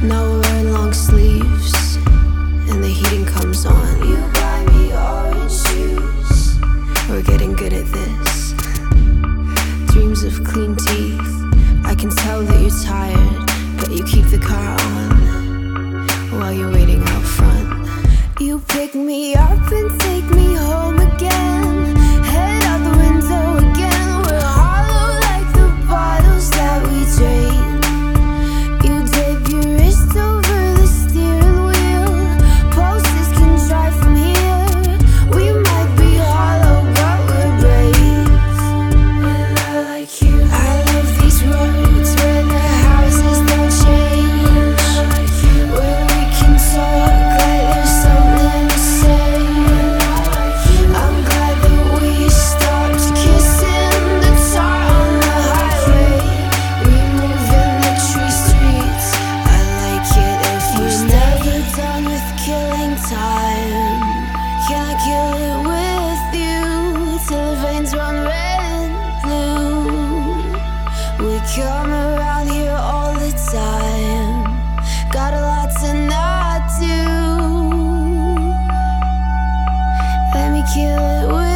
Now wearing long sleeves, and the heating comes on. You buy me orange juice. We're getting good at this. Dreams of clean teeth. I can tell that you're tired, but you keep the car on while you're waiting out front. You pick me up and take me. kill it